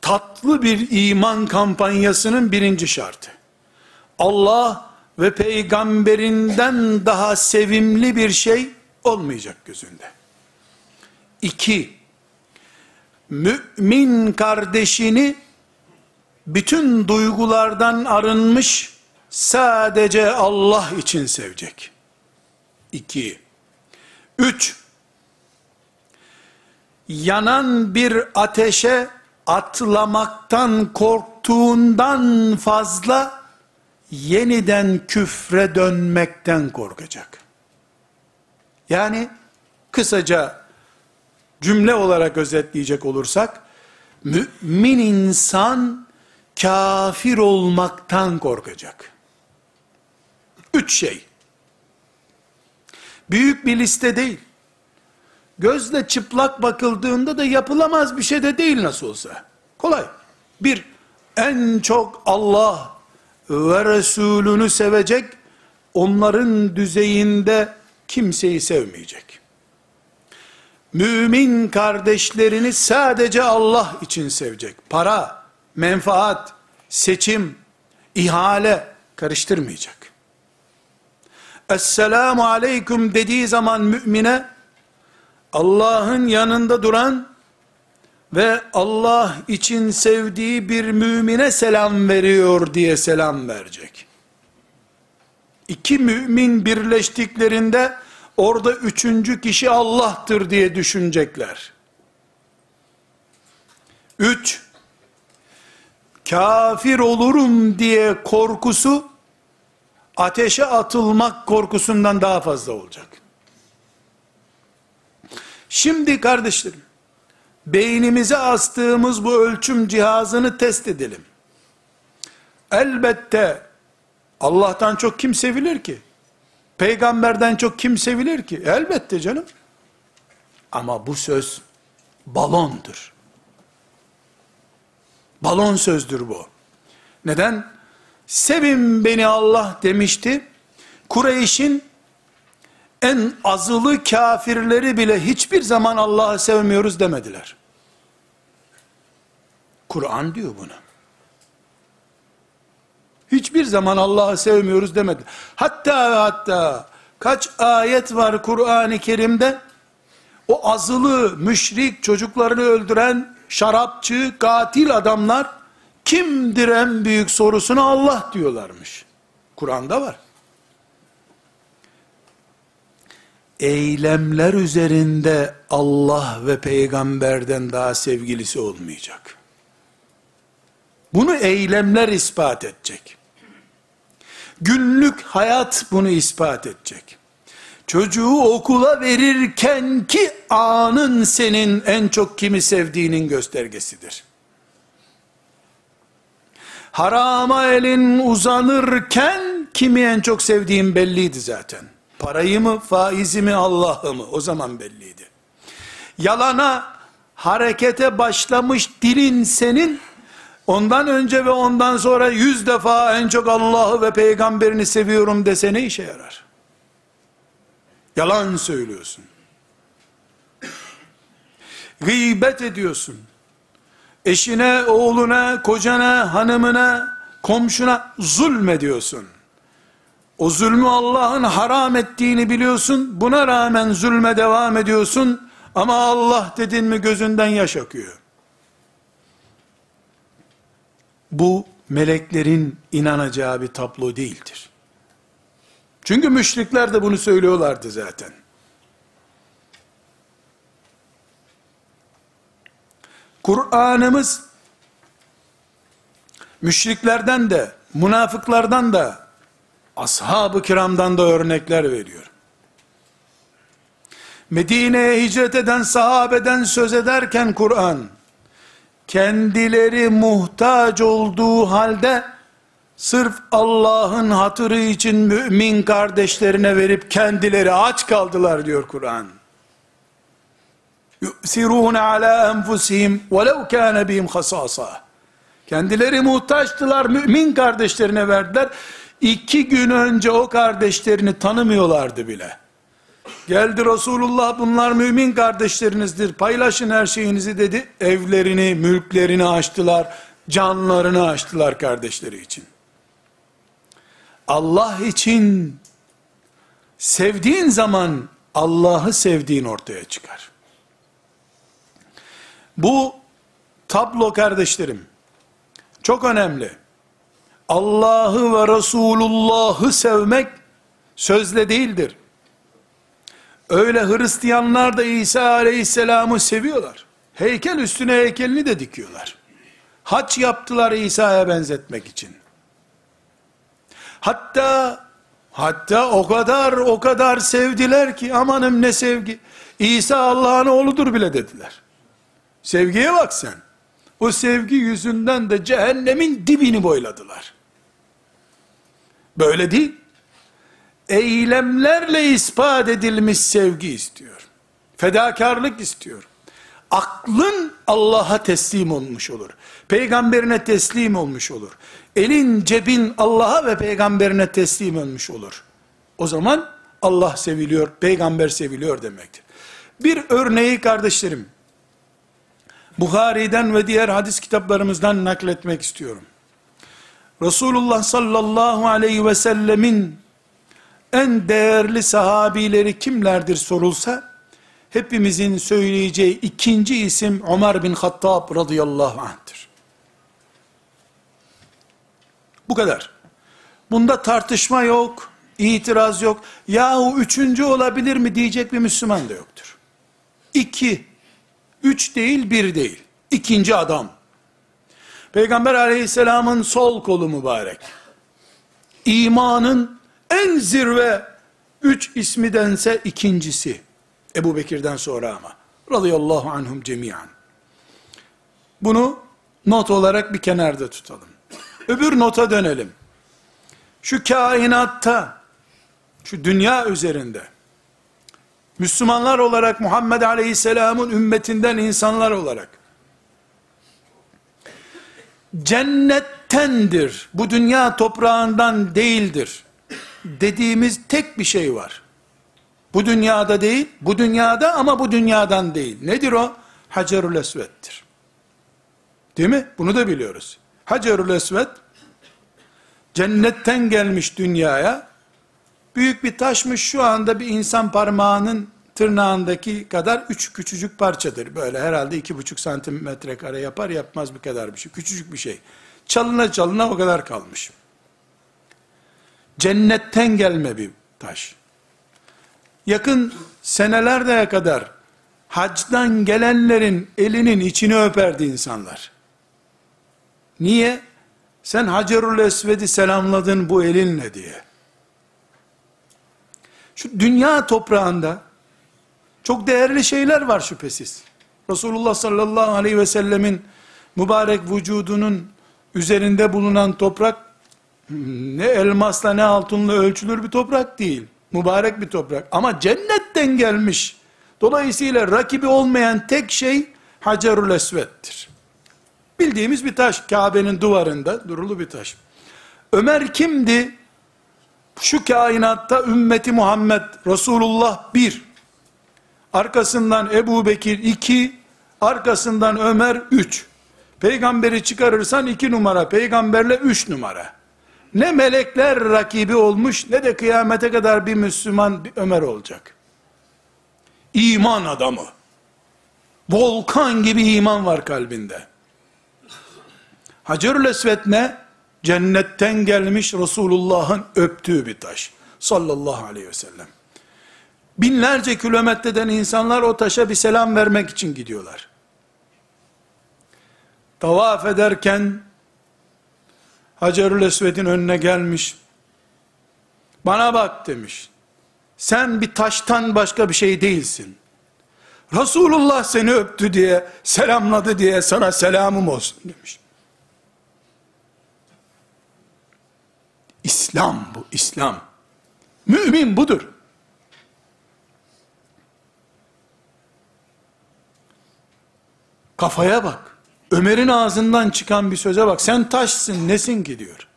Tatlı bir iman kampanyasının birinci şartı. Allah ve peygamberinden daha sevimli bir şey olmayacak gözünde. İki, mümin kardeşini bütün duygulardan arınmış sadece Allah için sevecek. İki. Üç. Yanan bir ateşe atlamaktan korktuğundan fazla yeniden küfre dönmekten korkacak. Yani kısaca cümle olarak özetleyecek olursak mümin insan kafir olmaktan korkacak. Üç şey. Büyük bir liste değil. Gözle çıplak bakıldığında da yapılamaz bir şey de değil nasıl olsa. Kolay. Bir, en çok Allah ve Resulünü sevecek, onların düzeyinde kimseyi sevmeyecek. Mümin kardeşlerini sadece Allah için sevecek. Para, menfaat, seçim, ihale karıştırmayacak. Esselamu aleyküm dediği zaman mümine Allah'ın yanında duran ve Allah için sevdiği bir mümine selam veriyor diye selam verecek. İki mümin birleştiklerinde orada üçüncü kişi Allah'tır diye düşünecekler. Üç, kafir olurum diye korkusu, ateşe atılmak korkusundan daha fazla olacak. Şimdi kardeşlerim, beynimize astığımız bu ölçüm cihazını test edelim. Elbette Allah'tan çok kim sevilir ki? Peygamberden çok kim sevilir ki? Elbette canım. Ama bu söz balondur. Balon sözdür bu. Neden? Sevin beni Allah demişti. Kureyş'in en azılı kafirleri bile hiçbir zaman Allah'ı sevmiyoruz demediler. Kur'an diyor bunu. Hiçbir zaman Allah'ı sevmiyoruz demedi. Hatta hatta kaç ayet var Kur'an-ı Kerim'de o azılı müşrik çocuklarını öldüren şarapçı katil adamlar kimdir en büyük sorusuna Allah diyorlarmış. Kur'an'da var. Eylemler üzerinde Allah ve peygamberden daha sevgilisi olmayacak. Bunu eylemler ispat edecek. Günlük hayat bunu ispat edecek. Çocuğu okula verirken ki anın senin en çok kimi sevdiğinin göstergesidir. Harama elin uzanırken kimi en çok sevdiğin belliydi zaten. Parayı mı, faizi mi, Allah'ı mı? O zaman belliydi. Yalana, harekete başlamış dilin senin, ondan önce ve ondan sonra yüz defa en çok Allah'ı ve peygamberini seviyorum desene işe yarar. Yalan söylüyorsun. Gıybet ediyorsun. Eşine, oğluna, kocana, hanımına komşuna zulmediyorsun. O zulmü Allah'ın haram ettiğini biliyorsun. Buna rağmen zulme devam ediyorsun. Ama Allah dedin mi gözünden yaş akıyor. Bu meleklerin inanacağı bir tablo değildir. Çünkü müşrikler de bunu söylüyorlardı zaten. Kur'an'ımız müşriklerden de, münafıklardan da, Ashab-ı kiramdan da örnekler veriyor. Medine'ye hicret eden sahabeden söz ederken Kur'an, kendileri muhtaç olduğu halde, sırf Allah'ın hatırı için mümin kardeşlerine verip kendileri aç kaldılar diyor Kur'an. Yusirun ala enfusihim velev kana bihim hasasa. Kendileri muhtaçtılar, mümin kardeşlerine verdiler. İki gün önce o kardeşlerini tanımıyorlardı bile. Geldi Resulullah bunlar mümin kardeşlerinizdir, paylaşın her şeyinizi dedi. Evlerini, mülklerini açtılar, canlarını açtılar kardeşleri için. Allah için sevdiğin zaman Allah'ı sevdiğin ortaya çıkar. Bu tablo kardeşlerim çok önemli. Allah'ı ve Resulullah'ı sevmek sözle değildir. Öyle Hristiyanlar da İsa aleyhisselamı seviyorlar. Heykel üstüne heykelini de dikiyorlar. Haç yaptılar İsa'ya benzetmek için. Hatta hatta o kadar o kadar sevdiler ki amanım ne sevgi. İsa Allah'ın oğludur bile dediler. Sevgiye bak sen. O sevgi yüzünden de cehennemin dibini boyladılar. Böyle değil. Eylemlerle ispat edilmiş sevgi istiyor. Fedakarlık istiyor. Aklın Allah'a teslim olmuş olur. Peygamberine teslim olmuş olur. Elin cebin Allah'a ve peygamberine teslim olmuş olur. O zaman Allah seviliyor, peygamber seviliyor demektir. Bir örneği kardeşlerim, Bukhari'den ve diğer hadis kitaplarımızdan nakletmek istiyorum. Resulullah sallallahu aleyhi ve sellemin en değerli sahabileri kimlerdir sorulsa, hepimizin söyleyeceği ikinci isim Ömer bin Hattab radıyallahu anh'tır. Bu kadar. Bunda tartışma yok, itiraz yok. Yahu üçüncü olabilir mi diyecek bir Müslüman da yoktur. İki, üç değil bir değil. İkinci adam. Peygamber aleyhisselamın sol kolu mübarek. İmanın en zirve üç ismi dense ikincisi. Ebu Bekir'den sonra ama. Radıyallahu anhum cemiyan. Bunu not olarak bir kenarda tutalım. Öbür nota dönelim. Şu kainatta, şu dünya üzerinde, Müslümanlar olarak Muhammed Aleyhisselam'ın ümmetinden insanlar olarak, cennettendir, bu dünya toprağından değildir, dediğimiz tek bir şey var. Bu dünyada değil, bu dünyada ama bu dünyadan değil. Nedir o? Hacerül Esved'dir. Değil mi? Bunu da biliyoruz. Hacerül Esved, cennetten gelmiş dünyaya, büyük bir taşmış şu anda bir insan parmağının tırnağındaki kadar üç küçücük parçadır. Böyle herhalde iki buçuk santimetre kare yapar yapmaz bir kadar bir şey. Küçücük bir şey. Çalına çalına o kadar kalmış. Cennetten gelme bir taş. Yakın senelerde kadar hacdan gelenlerin elinin içini öperdi insanlar. Niye? Sen Hacerül Esved'i selamladın bu elinle diye. Şu dünya toprağında çok değerli şeyler var şüphesiz. Resulullah sallallahu aleyhi ve sellemin mübarek vücudunun üzerinde bulunan toprak ne elmasla ne altınla ölçülür bir toprak değil. Mübarek bir toprak. Ama cennetten gelmiş. Dolayısıyla rakibi olmayan tek şey Hacerül Esved'dir. Bildiğimiz bir taş. Kabe'nin duvarında durulu bir taş. Ömer kimdi? Şu kainatta ümmeti Muhammed Resulullah bir. Arkasından Ebu Bekir iki. Arkasından Ömer üç. Peygamberi çıkarırsan iki numara, peygamberle üç numara. Ne melekler rakibi olmuş, ne de kıyamete kadar bir Müslüman bir Ömer olacak. İman adamı. Volkan gibi iman var kalbinde. Hacerül Esved ne? Cennetten gelmiş Resulullah'ın öptüğü bir taş. Sallallahu aleyhi ve sellem. Binlerce kilometreden insanlar o taşa bir selam vermek için gidiyorlar. Tavaf ederken Hacerül Esved'in önüne gelmiş. Bana bak demiş. Sen bir taştan başka bir şey değilsin. Resulullah seni öptü diye, selamladı diye sana selamım olsun demiş. İslam bu, İslam. Mümin budur. Kafaya bak. Ömer'in ağzından çıkan bir söze bak. Sen taşsın, nesin ki diyor.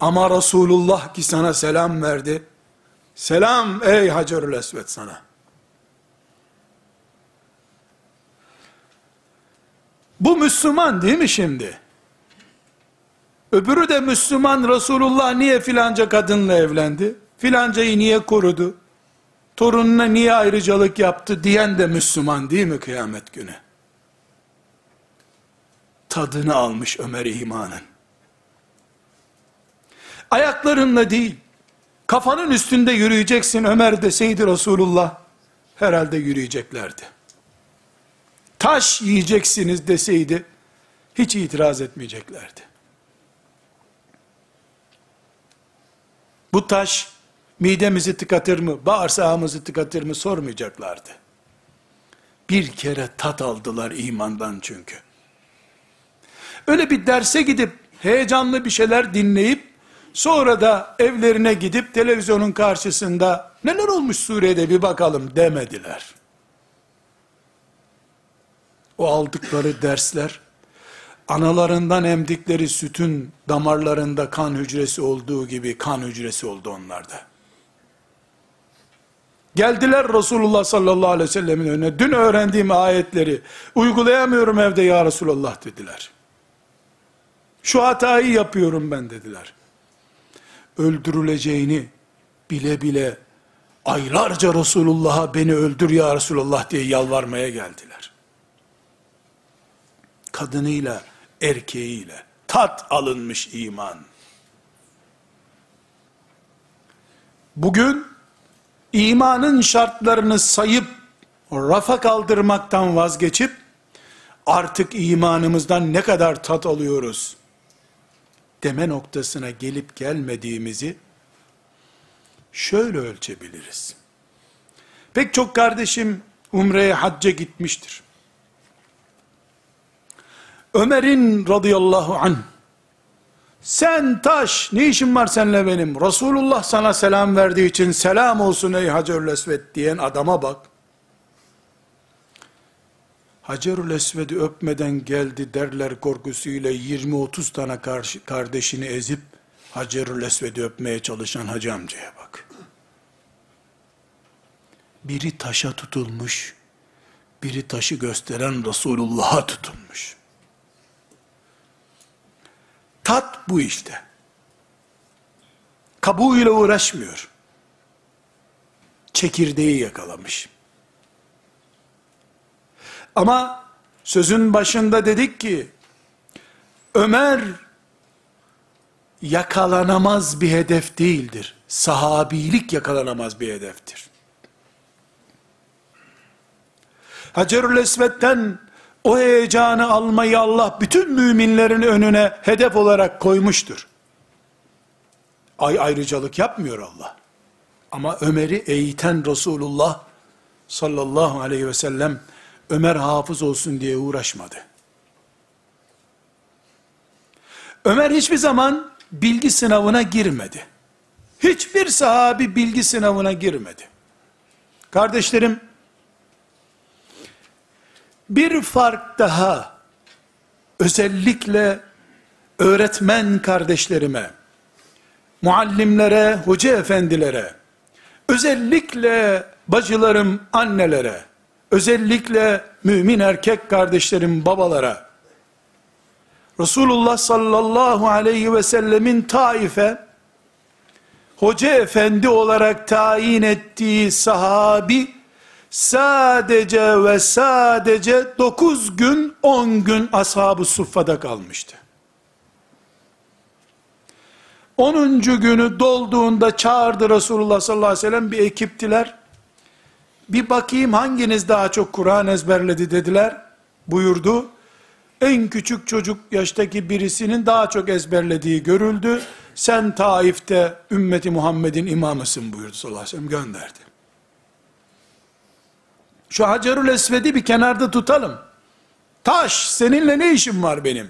Ama Resulullah ki sana selam verdi. Selam ey Hacerül Esved sana. Bu Müslüman değil mi şimdi? Öbürü de Müslüman Resulullah niye filanca kadınla evlendi? Filancayı niye korudu? Torununa niye ayrıcalık yaptı diyen de Müslüman değil mi kıyamet günü? Tadını almış Ömer imanın. Ayaklarınla değil, kafanın üstünde yürüyeceksin Ömer deseydi Resulullah, herhalde yürüyeceklerdi. Taş yiyeceksiniz deseydi, hiç itiraz etmeyeceklerdi. Bu taş midemizi tıkatır mı, bağırsağımızı tıkatır mı sormayacaklardı. Bir kere tat aldılar imandan çünkü. Öyle bir derse gidip heyecanlı bir şeyler dinleyip sonra da evlerine gidip televizyonun karşısında neler olmuş Suriye'de bir bakalım demediler. O aldıkları dersler analarından emdikleri sütün damarlarında kan hücresi olduğu gibi kan hücresi oldu onlarda. Geldiler Resulullah sallallahu aleyhi ve sellemin önüne. Dün öğrendiğim ayetleri uygulayamıyorum evde ya Resulullah dediler. Şu hatayı yapıyorum ben dediler. Öldürüleceğini bile bile aylarca Resulullah'a beni öldür ya Resulullah diye yalvarmaya geldiler. Kadınıyla, erkeğiyle tat alınmış iman. Bugün imanın şartlarını sayıp rafa kaldırmaktan vazgeçip artık imanımızdan ne kadar tat alıyoruz deme noktasına gelip gelmediğimizi şöyle ölçebiliriz. Pek çok kardeşim umreye hacca gitmiştir. Ömer'in radıyallahu anh, sen taş, ne işin var seninle benim? Resulullah sana selam verdiği için selam olsun ey Hacerül Esved diyen adama bak. Hacerül Esved'i öpmeden geldi derler korkusuyla 20-30 tane karşı, kardeşini ezip Hacerül Esved'i öpmeye çalışan hacı amcaya bak. Biri taşa tutulmuş, biri taşı gösteren Resulullah'a tutulmuş. Tat bu işte. Kabuğuyla uğraşmıyor. Çekirdeği yakalamış. Ama sözün başında dedik ki, Ömer yakalanamaz bir hedef değildir. Sahabilik yakalanamaz bir hedeftir. Hacerül Esved'den o heyecanı almayı Allah bütün müminlerin önüne hedef olarak koymuştur. Ay ayrıcalık yapmıyor Allah. Ama Ömer'i eğiten Resulullah sallallahu aleyhi ve sellem Ömer hafız olsun diye uğraşmadı. Ömer hiçbir zaman bilgi sınavına girmedi. Hiçbir sahabi bilgi sınavına girmedi. Kardeşlerim, bir fark daha, özellikle öğretmen kardeşlerime, muallimlere, hoca efendilere, özellikle bacılarım, annelere, özellikle mümin erkek kardeşlerim, babalara, Resulullah sallallahu aleyhi ve sellemin Taif'e hoca efendi olarak tayin ettiği sahabi sadece ve sadece 9 gün 10 gün ashab-ı suffada kalmıştı. 10. günü dolduğunda çağırdı Resulullah sallallahu aleyhi ve sellem bir ekiptiler. Bir bakayım hanginiz daha çok Kur'an ezberledi dediler. Buyurdu. En küçük çocuk yaştaki birisinin daha çok ezberlediği görüldü. Sen Taif'te ümmeti Muhammed'in imamısın buyurdu sallallahu aleyhi ve sellem gönderdi. Şu Hacerül Esved'i bir kenarda tutalım. Taş seninle ne işim var benim?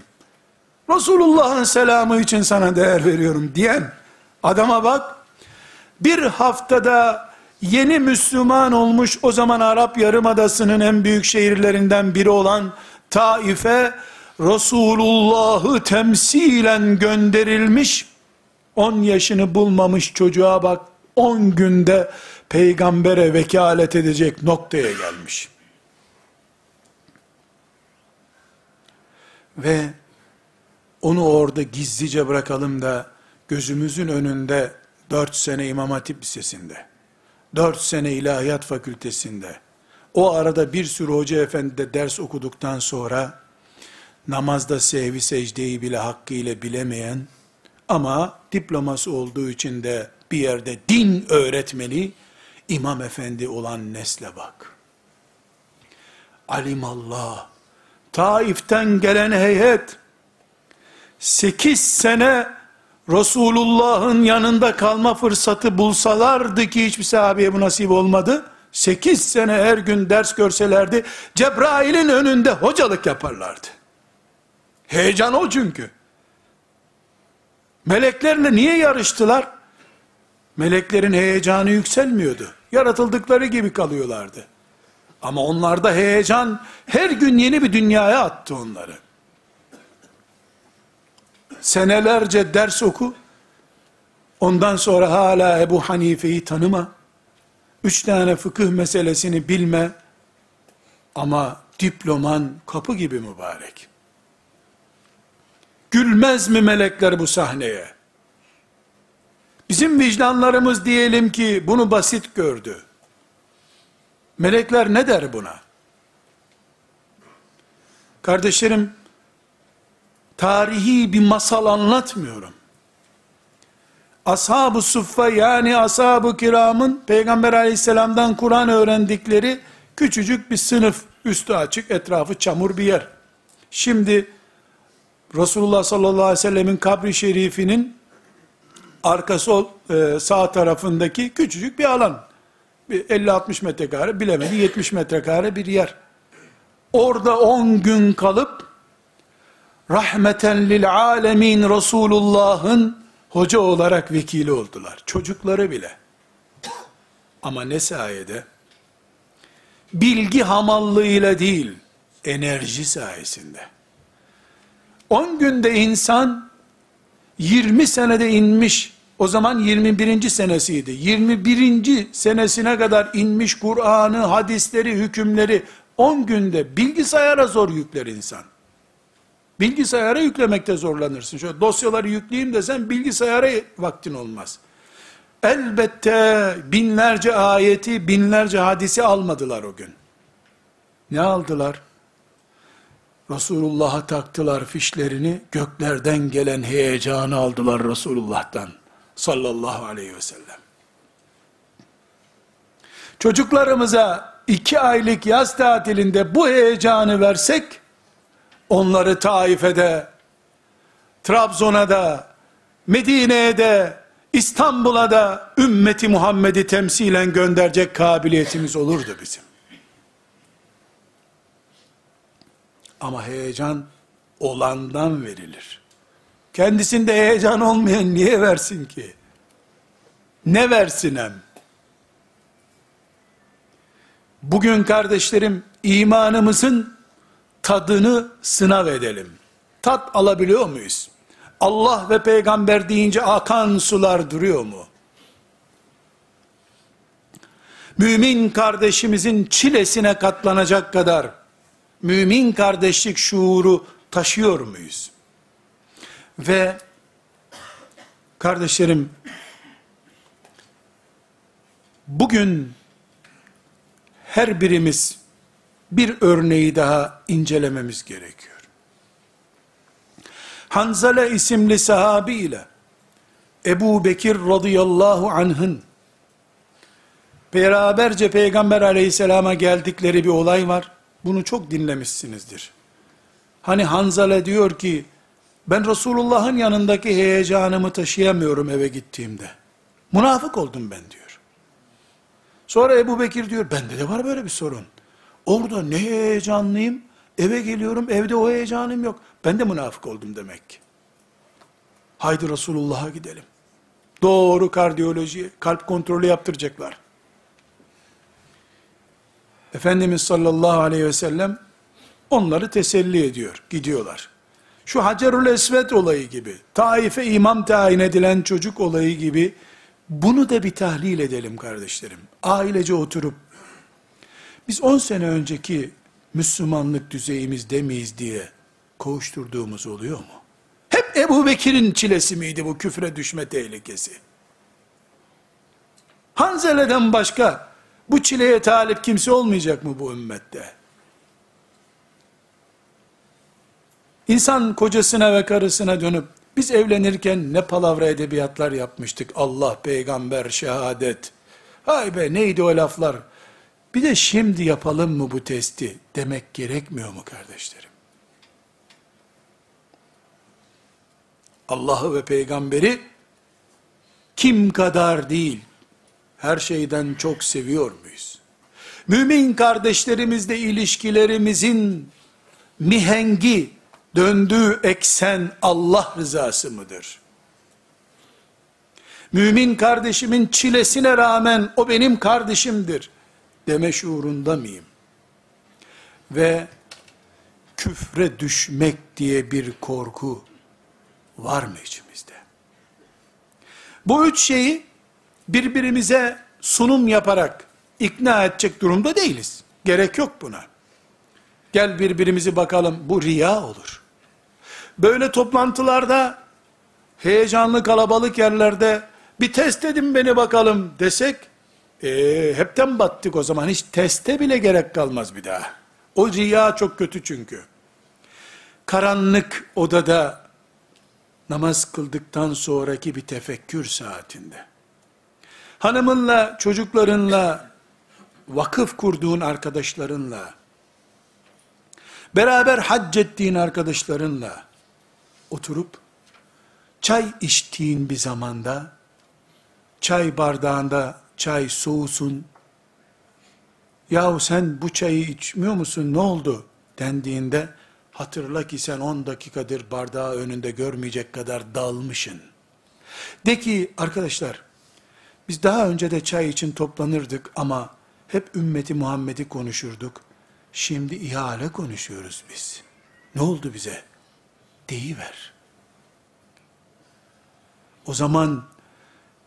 Resulullah'ın selamı için sana değer veriyorum diyen adama bak. Bir haftada yeni Müslüman olmuş o zaman Arap Yarımadası'nın en büyük şehirlerinden biri olan Taif'e Resulullah'ı temsilen gönderilmiş 10 yaşını bulmamış çocuğa bak 10 günde peygambere vekalet edecek noktaya gelmiş. Ve onu orada gizlice bırakalım da gözümüzün önünde 4 sene İmam Hatip Lisesi'nde, 4 sene İlahiyat Fakültesinde, o arada bir sürü hoca efendi de ders okuduktan sonra, namazda sehvi secdeyi bile hakkıyla bilemeyen, ama diploması olduğu için de bir yerde din öğretmeni, imam efendi olan nesle bak. Alimallah, Taif'ten gelen heyet, 8 sene Resulullah'ın yanında kalma fırsatı bulsalardı ki hiçbir sahabeye bu nasip olmadı. 8 sene her gün ders görselerdi, Cebrail'in önünde hocalık yaparlardı. Heyecan o çünkü. Meleklerle niye yarıştılar? Meleklerin heyecanı yükselmiyordu. Yaratıldıkları gibi kalıyorlardı. Ama onlarda heyecan her gün yeni bir dünyaya attı onları. Senelerce ders oku. Ondan sonra hala Ebu Hanife'yi tanıma. Üç tane fıkıh meselesini bilme. Ama diploman kapı gibi mübarek. Gülmez mi melekler bu sahneye? Bizim vicdanlarımız diyelim ki bunu basit gördü. Melekler ne der buna? Kardeşlerim, tarihi bir masal anlatmıyorum. Ashab-ı Suffa yani ashab-ı kiramın Peygamber aleyhisselamdan Kur'an öğrendikleri küçücük bir sınıf, üstü açık, etrafı çamur bir yer. Şimdi Resulullah sallallahu aleyhi ve sellemin kabri şerifinin arka sol e, sağ tarafındaki küçücük bir alan. 50-60 metrekare bilemedi 70 metrekare bir yer. Orada 10 gün kalıp rahmeten lil alemin Resulullah'ın hoca olarak vekili oldular. Çocukları bile. Ama ne sayede? Bilgi hamallığıyla değil, enerji sayesinde. 10 günde insan 20 senede inmiş, o zaman 21. senesiydi. 21. senesine kadar inmiş Kur'an'ı, hadisleri, hükümleri 10 günde bilgisayara zor yükler insan. Bilgisayara yüklemekte zorlanırsın. Şöyle dosyaları yükleyeyim desen bilgisayara vaktin olmaz. Elbette binlerce ayeti, binlerce hadisi almadılar o gün. Ne aldılar? Resulullah'a taktılar fişlerini, göklerden gelen heyecanı aldılar Resulullah'tan sallallahu aleyhi ve sellem. Çocuklarımıza iki aylık yaz tatilinde bu heyecanı versek, onları Taif'e Trabzon'a da, Medine'ye de, İstanbul'a da ümmeti Muhammed'i temsilen gönderecek kabiliyetimiz olurdu bizim. Ama heyecan olandan verilir. Kendisinde heyecan olmayan niye versin ki? Ne versin hem? Bugün kardeşlerim imanımızın tadını sınav edelim. Tat alabiliyor muyuz? Allah ve peygamber deyince akan sular duruyor mu? Mümin kardeşimizin çilesine katlanacak kadar mümin kardeşlik şuuru taşıyor muyuz? Ve kardeşlerim bugün her birimiz bir örneği daha incelememiz gerekiyor. Hanzale isimli sahabi ile Ebu Bekir radıyallahu anh'ın beraberce Peygamber aleyhisselama geldikleri bir olay var. Bunu çok dinlemişsinizdir. Hani Hanzale diyor ki, ben Resulullah'ın yanındaki heyecanımı taşıyamıyorum eve gittiğimde. Münafık oldum ben diyor. Sonra Ebu Bekir diyor, bende de var böyle bir sorun. Orada ne heyecanlıyım, eve geliyorum, evde o heyecanım yok. Ben de münafık oldum demek ki. Haydi Resulullah'a gidelim. Doğru kardiyoloji, kalp kontrolü yaptıracaklar. Efendimiz sallallahu aleyhi ve sellem onları teselli ediyor, gidiyorlar. Şu Hacerül Esvet olayı gibi, Taif'e imam tayin edilen çocuk olayı gibi, bunu da bir tahlil edelim kardeşlerim. Ailece oturup, biz 10 sene önceki Müslümanlık düzeyimizde miyiz diye koğuşturduğumuz oluyor mu? Hep Ebu Bekir'in çilesi miydi bu küfre düşme tehlikesi? Hanzele'den başka bu çileye talip kimse olmayacak mı bu ümmette? İnsan kocasına ve karısına dönüp, biz evlenirken ne palavra edebiyatlar yapmıştık, Allah, peygamber, şehadet, hay be neydi o laflar, bir de şimdi yapalım mı bu testi demek gerekmiyor mu kardeşlerim? Allah'ı ve peygamberi kim kadar değil, her şeyden çok seviyor muyuz? Mümin kardeşlerimizle ilişkilerimizin mihengi, döndüğü eksen Allah rızası mıdır? Mümin kardeşimin çilesine rağmen o benim kardeşimdir deme şuurunda mıyım? Ve küfre düşmek diye bir korku var mı içimizde? Bu üç şeyi birbirimize sunum yaparak ikna edecek durumda değiliz. Gerek yok buna. Gel birbirimizi bakalım. Bu riya olur. Böyle toplantılarda heyecanlı kalabalık yerlerde bir test edin beni bakalım desek e, hepten battık o zaman. Hiç teste bile gerek kalmaz bir daha. O riya çok kötü çünkü. Karanlık odada namaz kıldıktan sonraki bir tefekkür saatinde. Hanımınla, çocuklarınla, vakıf kurduğun arkadaşlarınla, beraber hac ettiğin arkadaşlarınla oturup çay içtiğin bir zamanda çay bardağında çay soğusun. Yahu sen bu çayı içmiyor musun? Ne oldu? dendiğinde hatırla ki sen 10 dakikadır bardağı önünde görmeyecek kadar dalmışın. De ki arkadaşlar biz daha önce de çay için toplanırdık ama hep ümmeti Muhammed'i konuşurduk. Şimdi ihale konuşuyoruz biz. Ne oldu bize? Deyiver. O zaman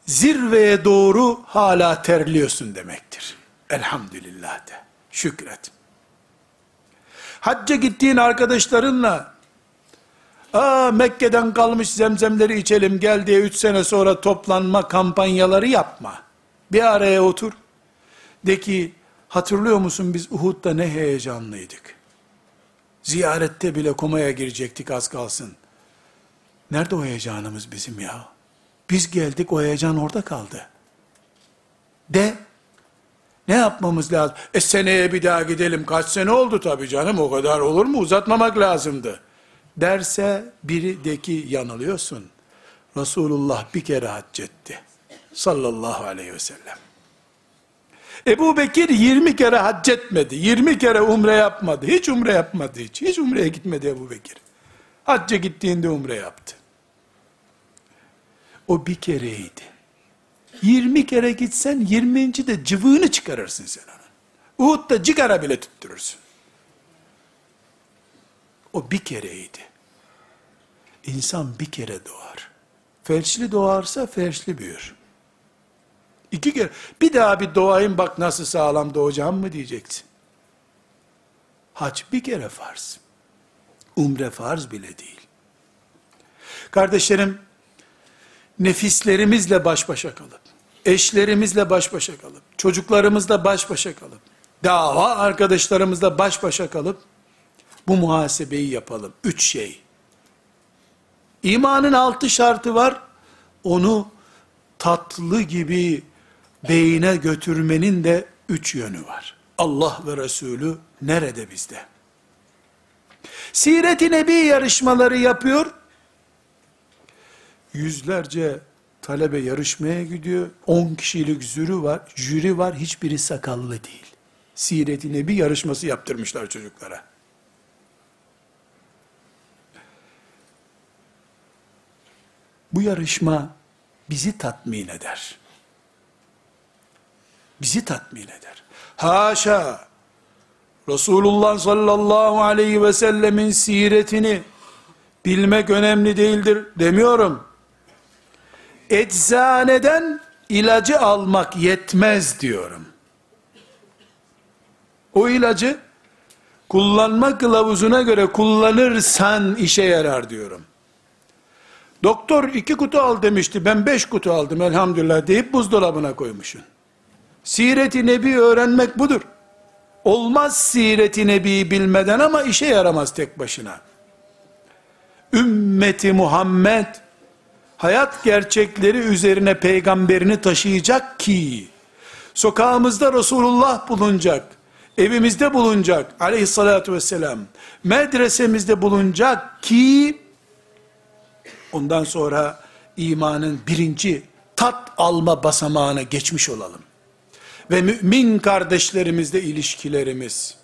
zirveye doğru hala terliyorsun demektir. Elhamdülillah de. Şükret. Hacca gittiğin arkadaşlarınla Aa Mekke'den kalmış zemzemleri içelim gel diye üç sene sonra toplanma kampanyaları yapma. Bir araya otur. De ki hatırlıyor musun biz Uhud'da ne heyecanlıydık. Ziyarette bile komaya girecektik az kalsın. Nerede o heyecanımız bizim ya? Biz geldik o heyecan orada kaldı. De ne yapmamız lazım? E seneye bir daha gidelim. Kaç sene oldu tabii canım o kadar olur mu? Uzatmamak lazımdı derse biri de ki yanılıyorsun. Resulullah bir kere hac etti. Sallallahu aleyhi ve sellem. Ebu Bekir 20 kere hac etmedi. 20 kere umre yapmadı. Hiç umre yapmadı hiç. Hiç umreye gitmedi Ebu Bekir. Hacca gittiğinde umre yaptı. O bir kereydi. 20 kere gitsen 20. de cıvığını çıkarırsın sen onun. Uhud'da cigara bile tutturursun. O bir kereydi. İnsan bir kere doğar. Felçli doğarsa felçli büyür. İki kere, bir daha bir doğayım bak nasıl sağlam doğacağım mı diyeceksin. Hac bir kere farz. Umre farz bile değil. Kardeşlerim, nefislerimizle baş başa kalıp, eşlerimizle baş başa kalıp, çocuklarımızla baş başa kalıp, dava arkadaşlarımızla baş başa kalıp, bu muhasebeyi yapalım. Üç şey. İmanın altı şartı var. Onu tatlı gibi beyine götürmenin de üç yönü var. Allah ve Resulü nerede bizde? Siret-i Nebi yarışmaları yapıyor. Yüzlerce talebe yarışmaya gidiyor. 10 kişilik jüri var, jüri var, hiçbiri sakallı değil. Siret-i Nebi yarışması yaptırmışlar çocuklara. Bu yarışma bizi tatmin eder. Bizi tatmin eder. Haşa! Resulullah sallallahu aleyhi ve sellemin siretini bilmek önemli değildir demiyorum. Eczaneden ilacı almak yetmez diyorum. O ilacı kullanma kılavuzuna göre kullanırsan işe yarar diyorum. Doktor iki kutu al demişti, ben beş kutu aldım elhamdülillah deyip buzdolabına koymuşsun. Siret-i Nebi öğrenmek budur. Olmaz Siret-i Nebi bilmeden ama işe yaramaz tek başına. Ümmeti Muhammed, hayat gerçekleri üzerine peygamberini taşıyacak ki, sokağımızda Resulullah bulunacak, evimizde bulunacak aleyhissalatü vesselam, medresemizde bulunacak ki, ondan sonra imanın birinci tat alma basamağına geçmiş olalım. Ve mümin kardeşlerimizle ilişkilerimiz.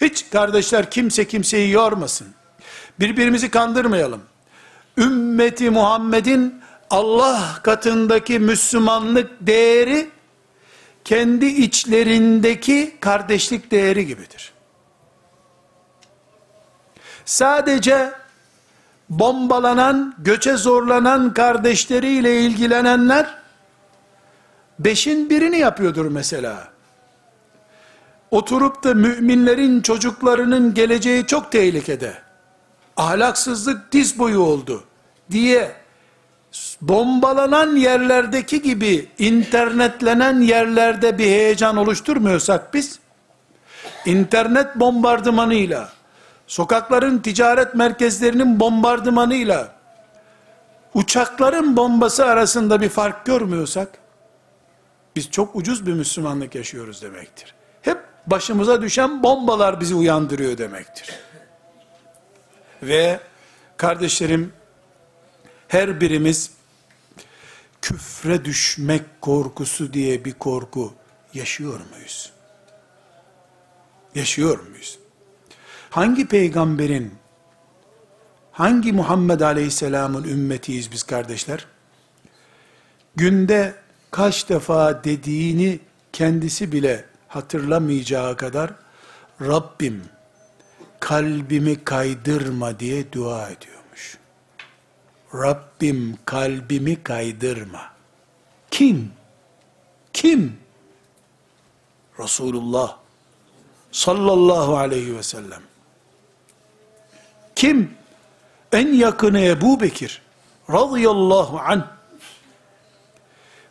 Hiç kardeşler kimse kimseyi yormasın. Birbirimizi kandırmayalım. Ümmeti Muhammed'in Allah katındaki Müslümanlık değeri kendi içlerindeki kardeşlik değeri gibidir. Sadece bombalanan, göçe zorlanan kardeşleriyle ilgilenenler, beşin birini yapıyordur mesela. Oturup da müminlerin çocuklarının geleceği çok tehlikede. Ahlaksızlık diz boyu oldu diye bombalanan yerlerdeki gibi internetlenen yerlerde bir heyecan oluşturmuyorsak biz, internet bombardımanıyla, sokakların ticaret merkezlerinin bombardımanıyla, uçakların bombası arasında bir fark görmüyorsak, biz çok ucuz bir Müslümanlık yaşıyoruz demektir. Hep başımıza düşen bombalar bizi uyandırıyor demektir. Ve kardeşlerim, her birimiz küfre düşmek korkusu diye bir korku yaşıyor muyuz? Yaşıyor muyuz? Hangi peygamberin, hangi Muhammed Aleyhisselam'ın ümmetiyiz biz kardeşler? Günde kaç defa dediğini kendisi bile hatırlamayacağı kadar Rabbim kalbimi kaydırma diye dua ediyormuş. Rabbim kalbimi kaydırma. Kim? Kim? Resulullah sallallahu aleyhi ve sellem. Kim? En yakını Ebu Bekir radıyallahu anh.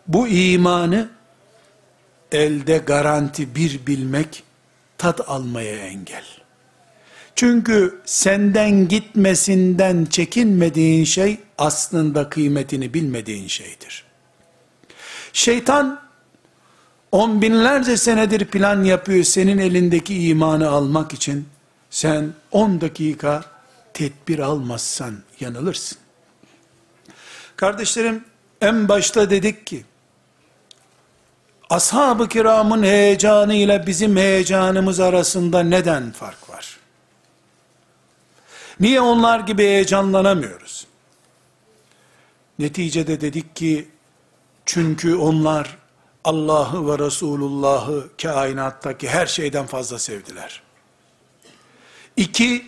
Bu imanı elde garanti bir bilmek tat almaya engel. Çünkü senden gitmesinden çekinmediğin şey aslında kıymetini bilmediğin şeydir. Şeytan on binlerce senedir plan yapıyor senin elindeki imanı almak için. Sen on dakika tedbir almazsan yanılırsın. Kardeşlerim en başta dedik ki ashab-ı kiramın heyecanı ile bizim heyecanımız arasında neden fark var? Niye onlar gibi heyecanlanamıyoruz? Neticede dedik ki, çünkü onlar Allah'ı ve Resulullah'ı kainattaki her şeyden fazla sevdiler. İki,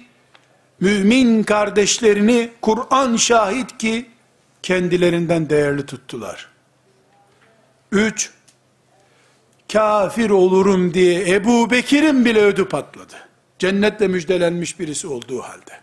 mümin kardeşlerini Kur'an şahit ki kendilerinden değerli tuttular. Üç, kafir olurum diye Ebu Bekir'in bile ödü patladı. Cennetle müjdelenmiş birisi olduğu halde.